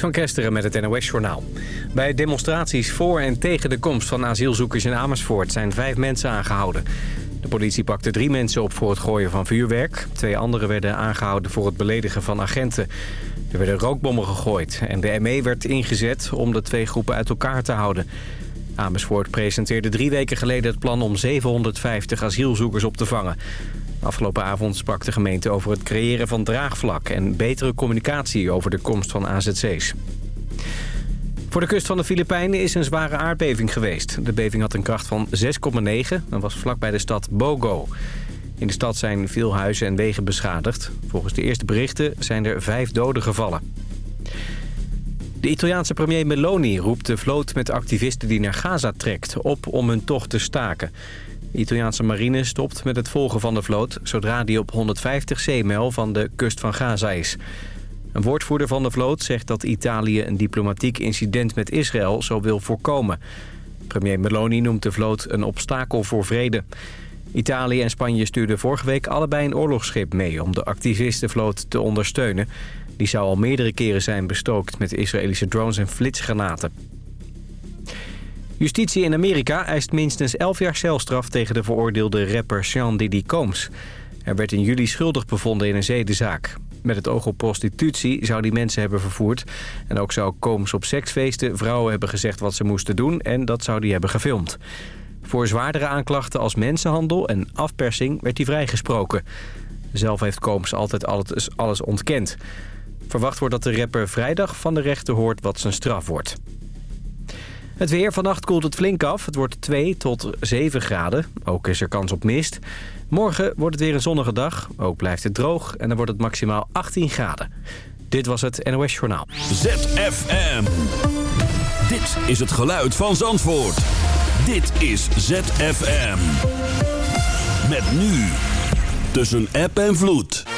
van Kesteren met het NOS-journaal. Bij demonstraties voor en tegen de komst van asielzoekers in Amersfoort... zijn vijf mensen aangehouden. De politie pakte drie mensen op voor het gooien van vuurwerk. Twee anderen werden aangehouden voor het beledigen van agenten. Er werden rookbommen gegooid en de ME werd ingezet om de twee groepen uit elkaar te houden. Amersfoort presenteerde drie weken geleden het plan om 750 asielzoekers op te vangen. Afgelopen avond sprak de gemeente over het creëren van draagvlak... en betere communicatie over de komst van AZC's. Voor de kust van de Filipijnen is een zware aardbeving geweest. De beving had een kracht van 6,9 en was vlakbij de stad Bogo. In de stad zijn veel huizen en wegen beschadigd. Volgens de eerste berichten zijn er vijf doden gevallen. De Italiaanse premier Meloni roept de vloot met activisten die naar Gaza trekt... op om hun tocht te staken. De Italiaanse marine stopt met het volgen van de vloot... zodra die op 150 zeemijl van de kust van Gaza is. Een woordvoerder van de vloot zegt dat Italië een diplomatiek incident met Israël zo wil voorkomen. Premier Meloni noemt de vloot een obstakel voor vrede. Italië en Spanje stuurden vorige week allebei een oorlogsschip mee... om de activistenvloot te ondersteunen. Die zou al meerdere keren zijn bestookt met Israëlische drones en flitsgranaten. Justitie in Amerika eist minstens 11 jaar celstraf tegen de veroordeelde rapper Sean Diddy Combs. Hij werd in juli schuldig bevonden in een zedenzaak. Met het oog op prostitutie zou die mensen hebben vervoerd. En ook zou Combs op seksfeesten vrouwen hebben gezegd wat ze moesten doen... en dat zou hij hebben gefilmd. Voor zwaardere aanklachten als mensenhandel en afpersing werd hij vrijgesproken. Zelf heeft Combs altijd alles, alles ontkend. Verwacht wordt dat de rapper vrijdag van de rechter hoort wat zijn straf wordt. Het weer. Vannacht koelt het flink af. Het wordt 2 tot 7 graden. Ook is er kans op mist. Morgen wordt het weer een zonnige dag. Ook blijft het droog. En dan wordt het maximaal 18 graden. Dit was het NOS Journaal. ZFM. Dit is het geluid van Zandvoort. Dit is ZFM. Met nu. Tussen app en vloed.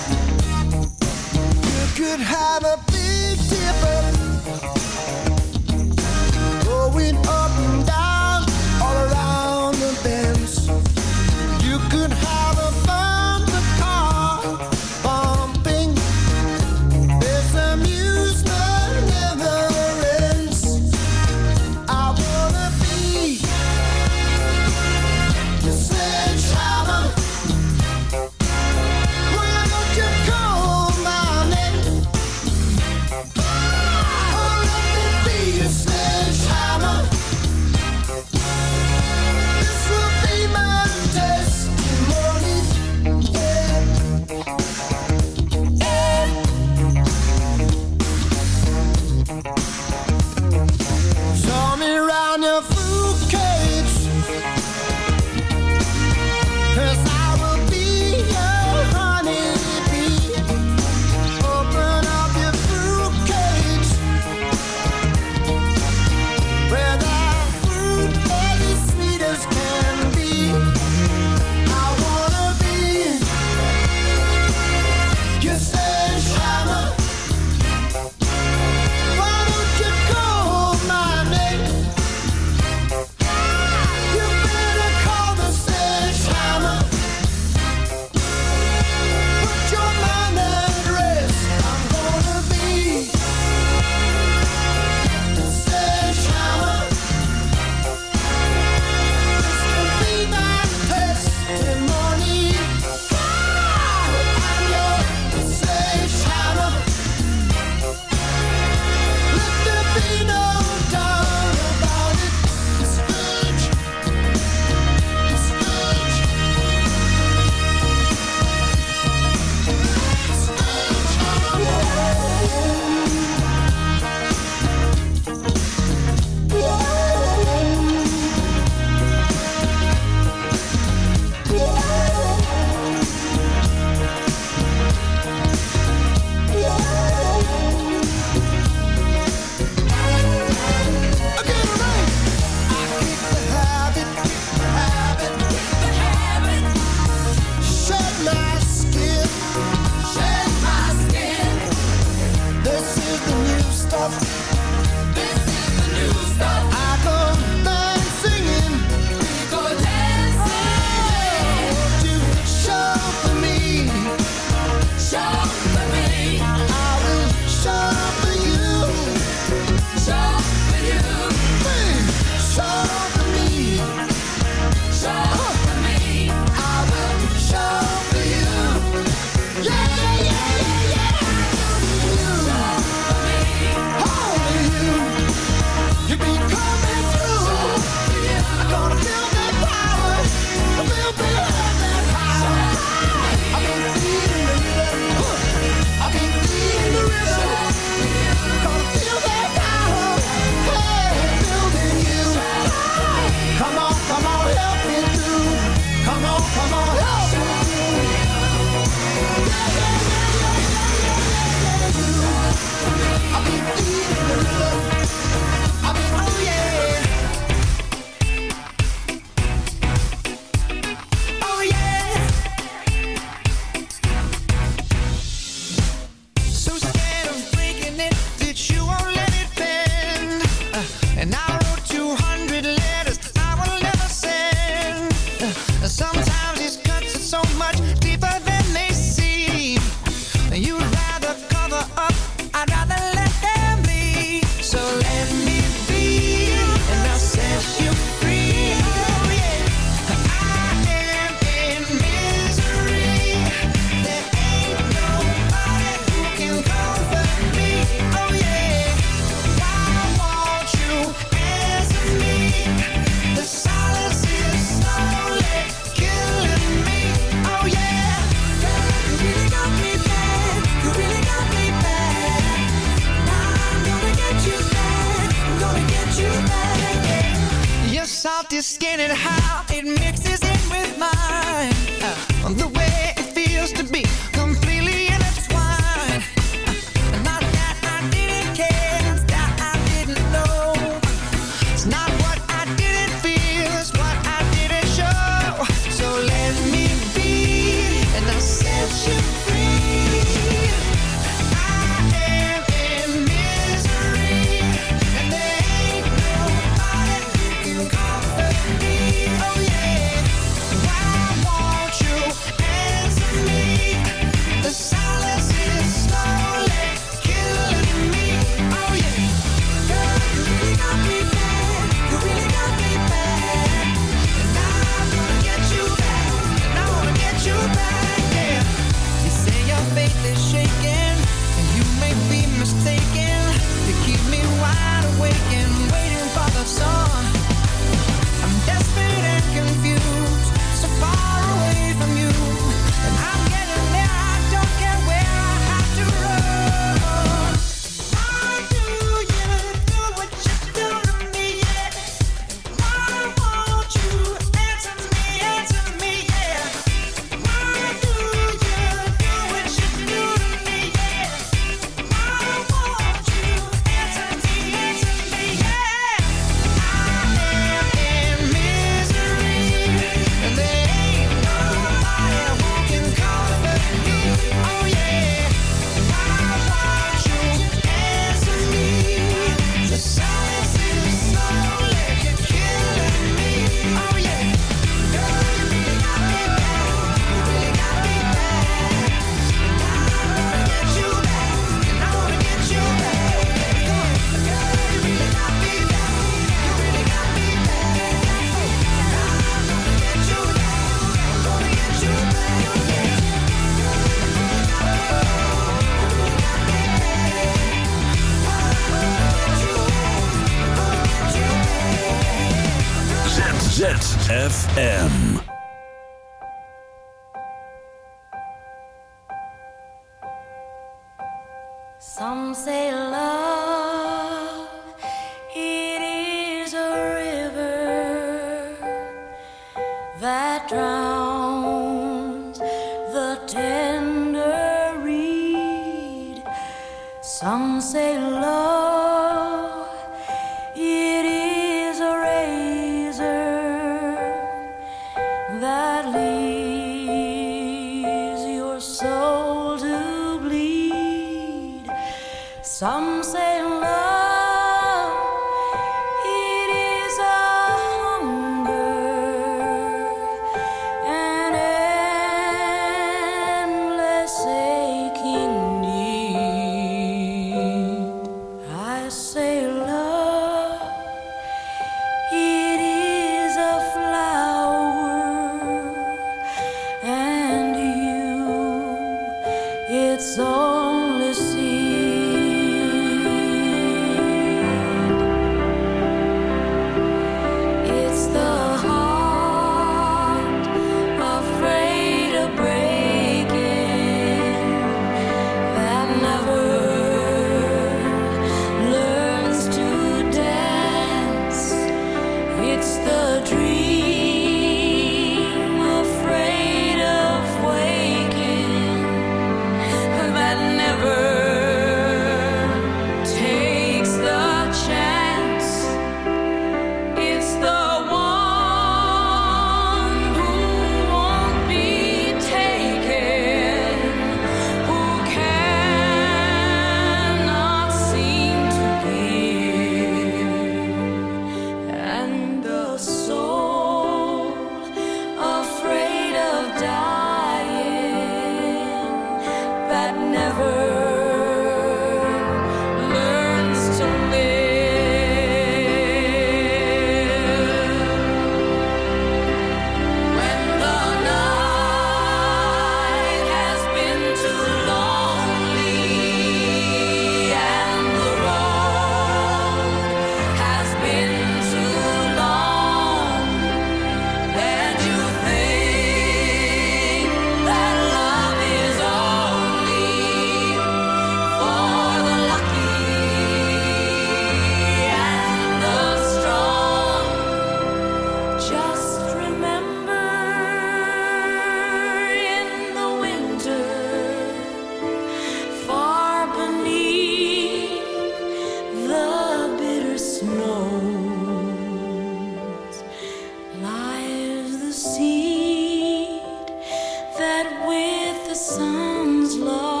Love.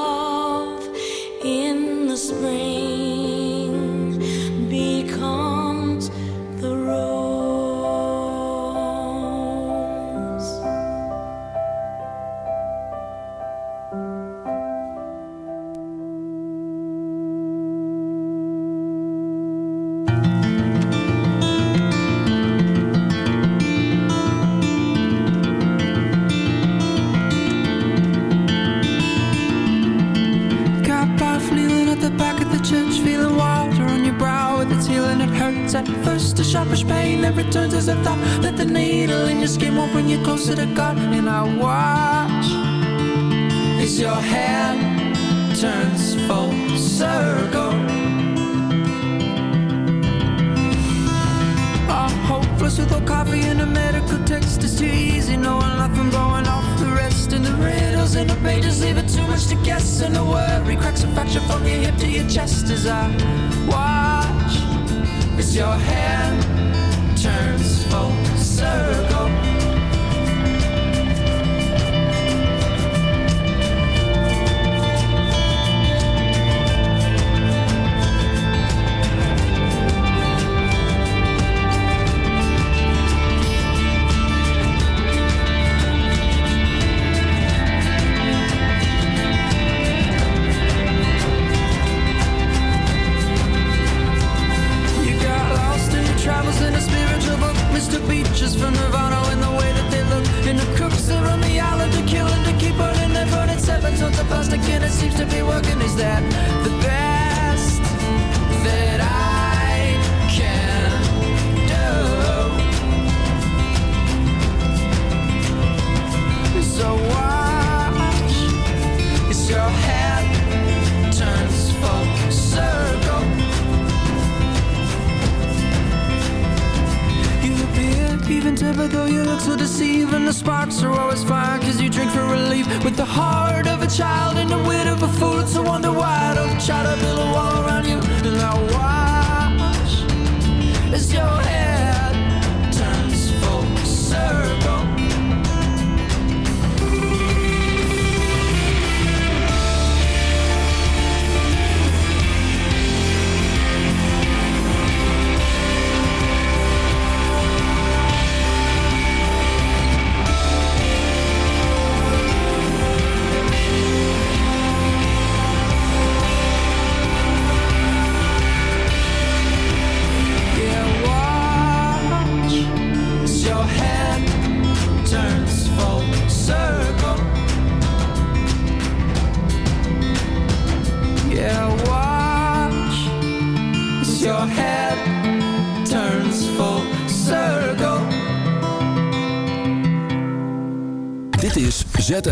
Drinks are always fine cause you drink for relief. With the heart of a child and the wit of a fool So wonder why I don't try to build a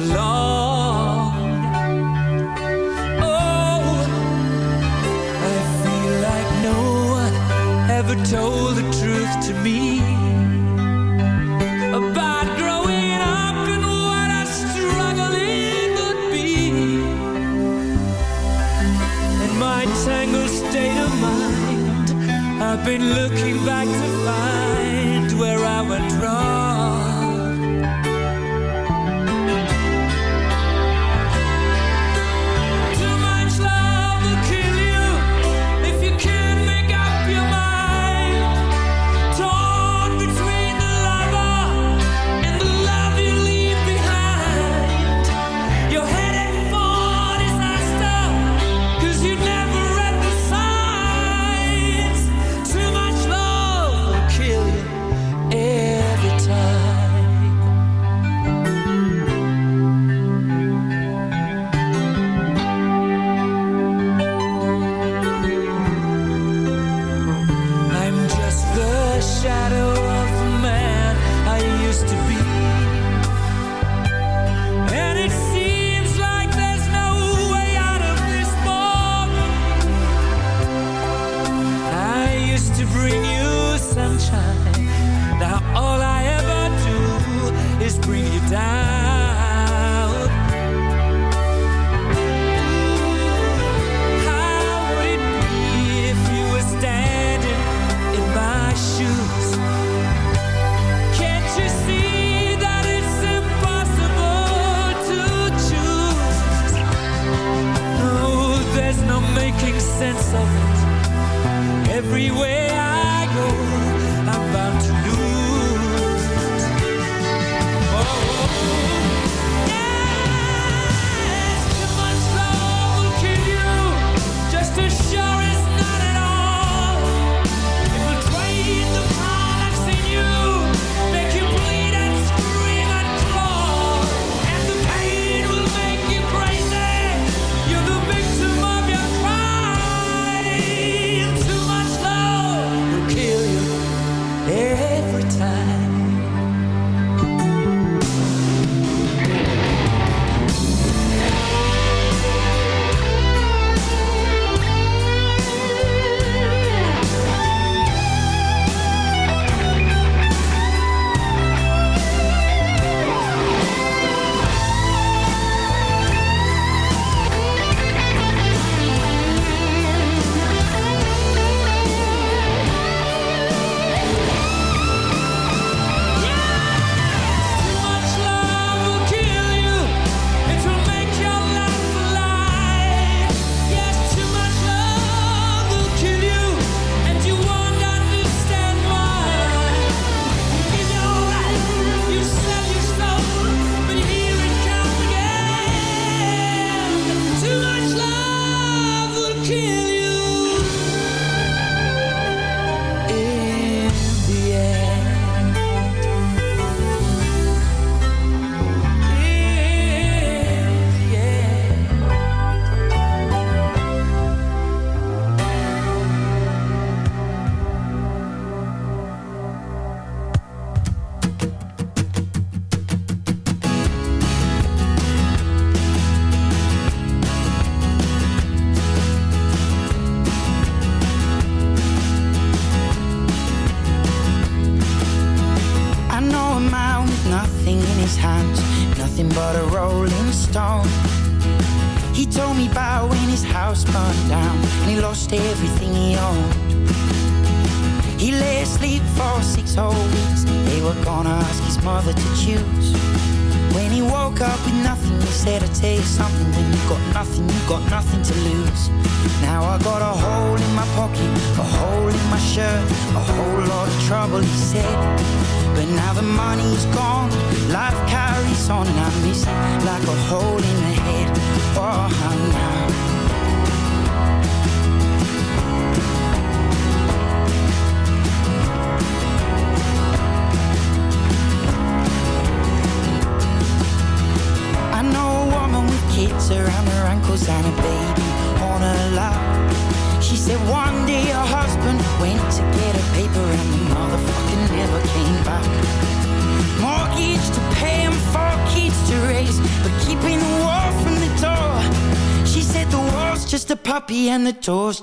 for much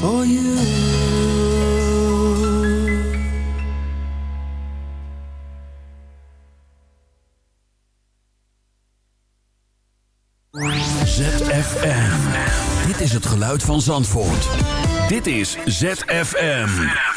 for you. ZFM. Dit is het geluid van Zandvoort. Dit is ZFM.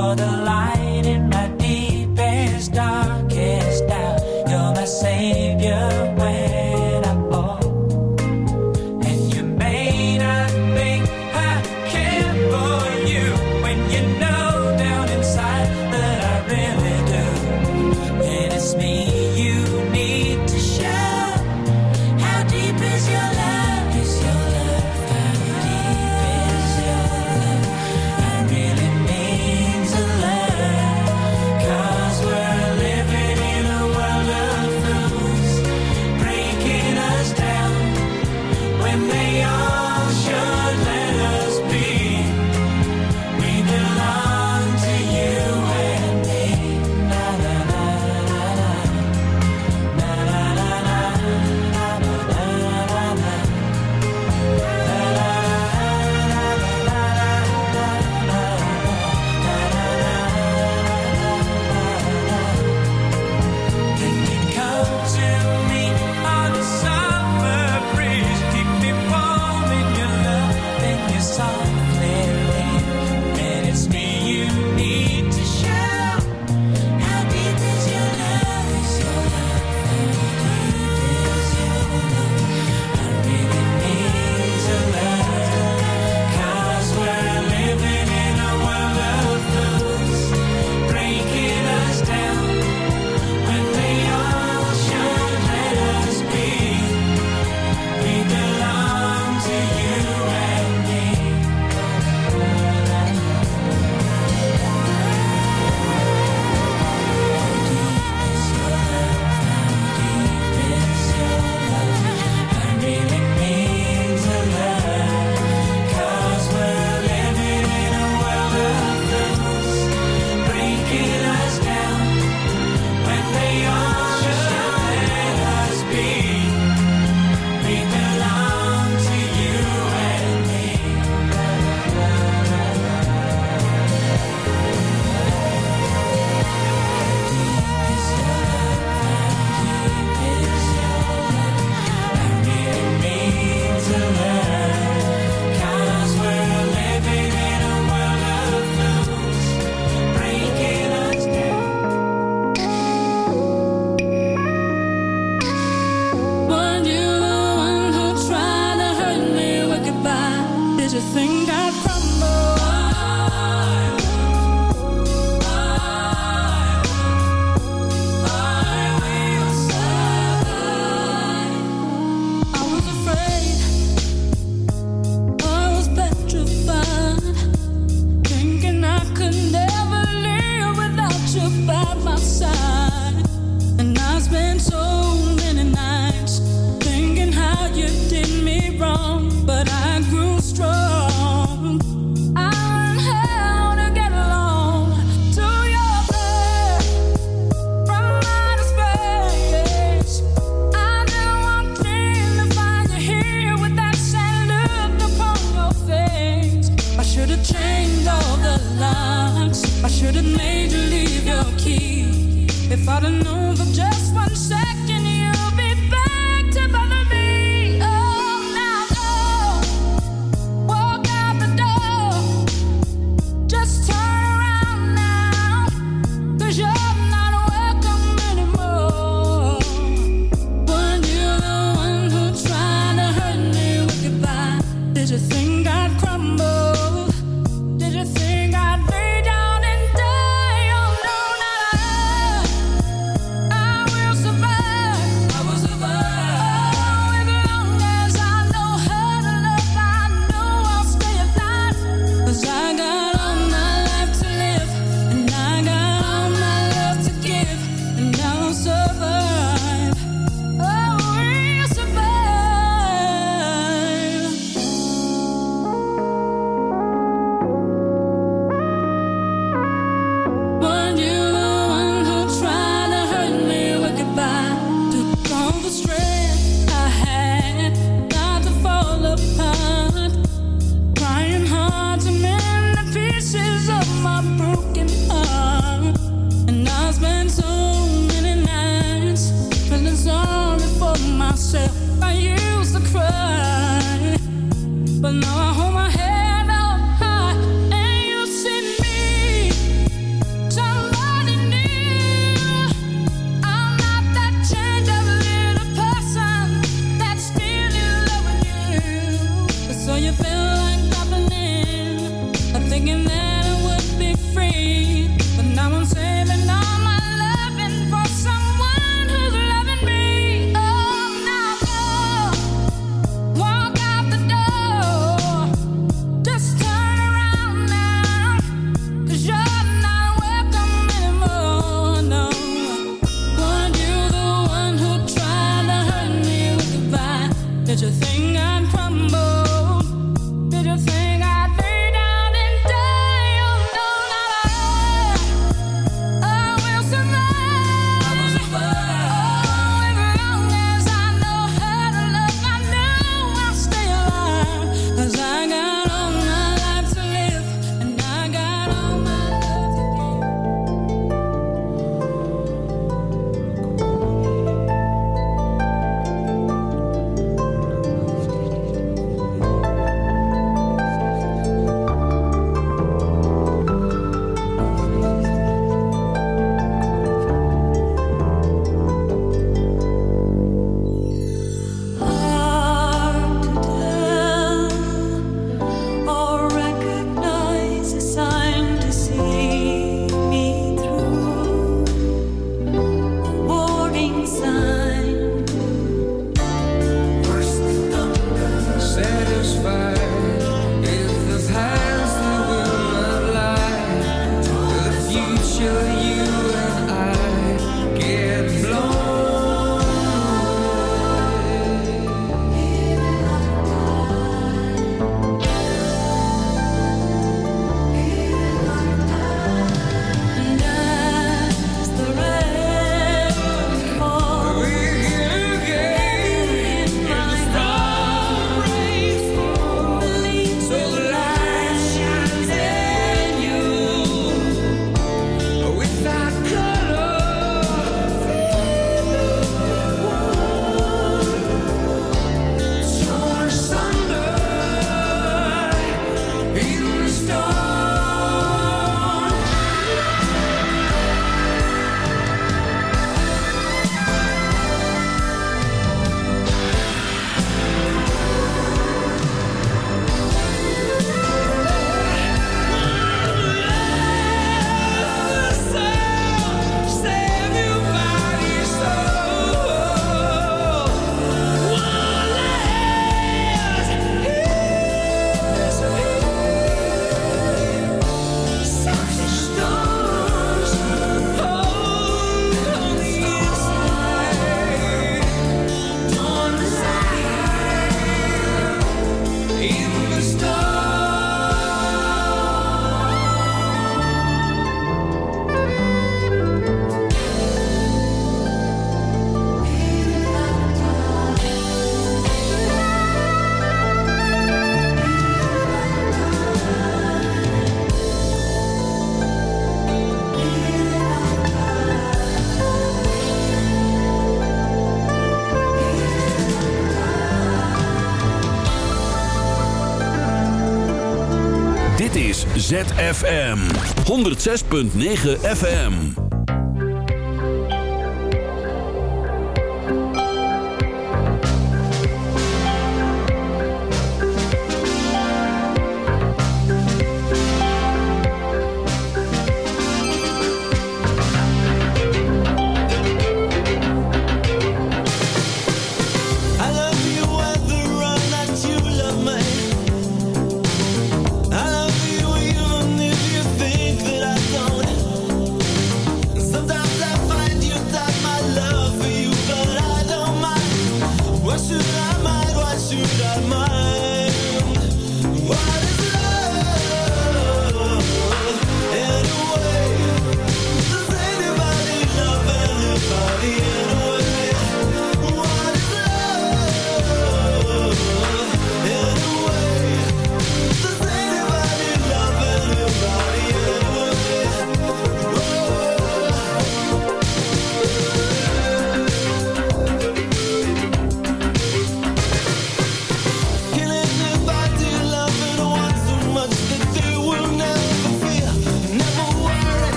the light. Did you think I'd crumble. ZFM 106.9 FM.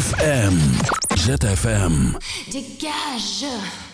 ZFM. ZFM. Dégage!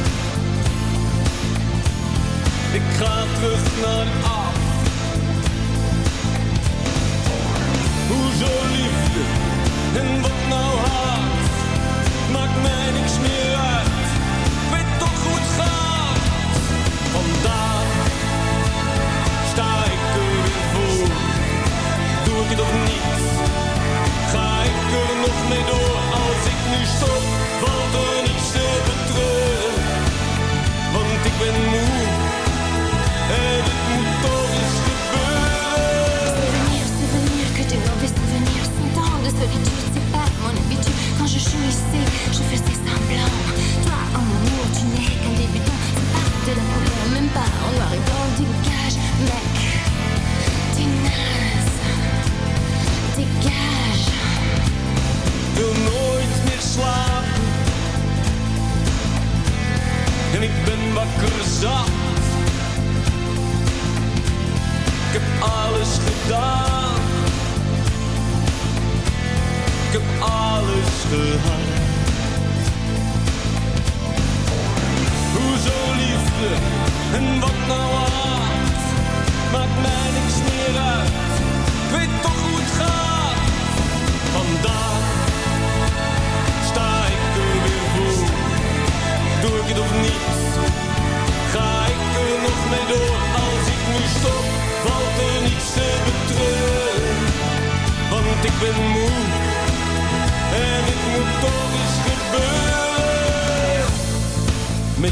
Ik ga terug naar af. Hoezo liefde en wat nou haat? Maakt mij niks meer uit. Ik weet toch hoe het gaat. Vandaag sta ik er voor. Doe ik het of niet? Ga ik er nog mee door? Als ik nu stop, valt er niets te betreuren. Want ik ben moe c'est pas mon habitude. Quand je jouissais, je faisais semblant. Toi, en amour, tu n'es qu'un débutant. C'est pas de la même pas en noir et blanc. Dégage, mec, t'es naze. Dégage. wil nooit meer slapen. En ik ben wakker zat. Ik heb alles gedaan. Ik heb alles gehad. Hoezo liefde en wat nou haat? Maakt mij niks meer uit. Ik weet toch hoe het gaat. Vandaag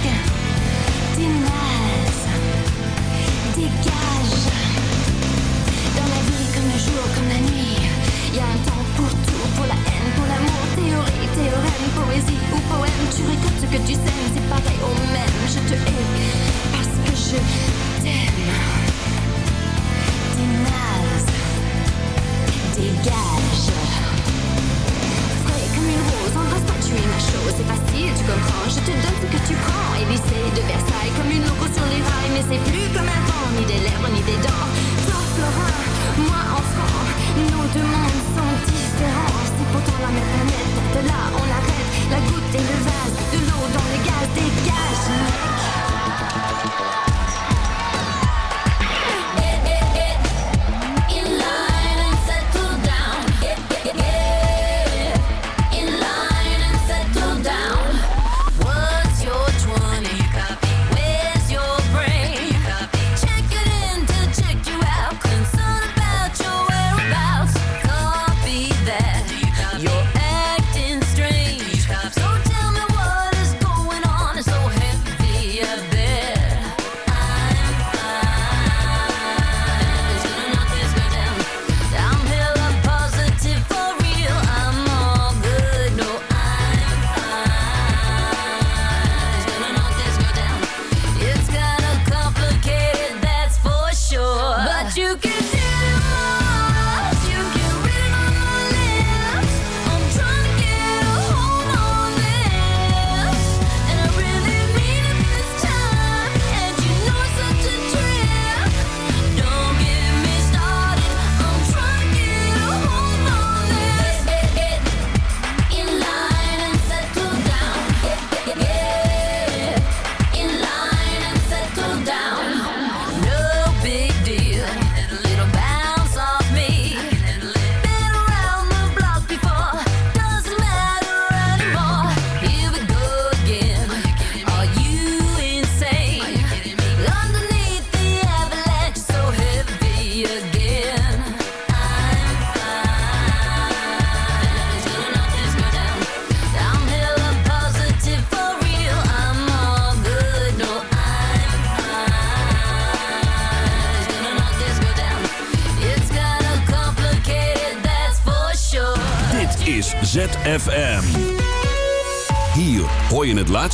Désnies, dégage. Dans la vie, comme le jour, comme la nuit, y a un temps pour tout, pour la haine, pour l'amour, théorie, théorème, poésie ou poème. Tu récoltes ce que tu sèmes. C'est pareil au même. Je te hais parce que je t'aime. Désnies, dégage. Sois comme une rose en restant. C'est facile, tu comprends. Je te donne ce que tu prends. Élysée de Versailles, comme une loco sur les rails. Mais c'est plus comme avant, ni des lèvres, ni des dents. Toi, Florin, moi, enfant. Nos deux mondes sont différents. C'est pourtant la même planète. De là, on arrête. La goutte et le vase. De l'eau dans le gaz. Dégage, mec.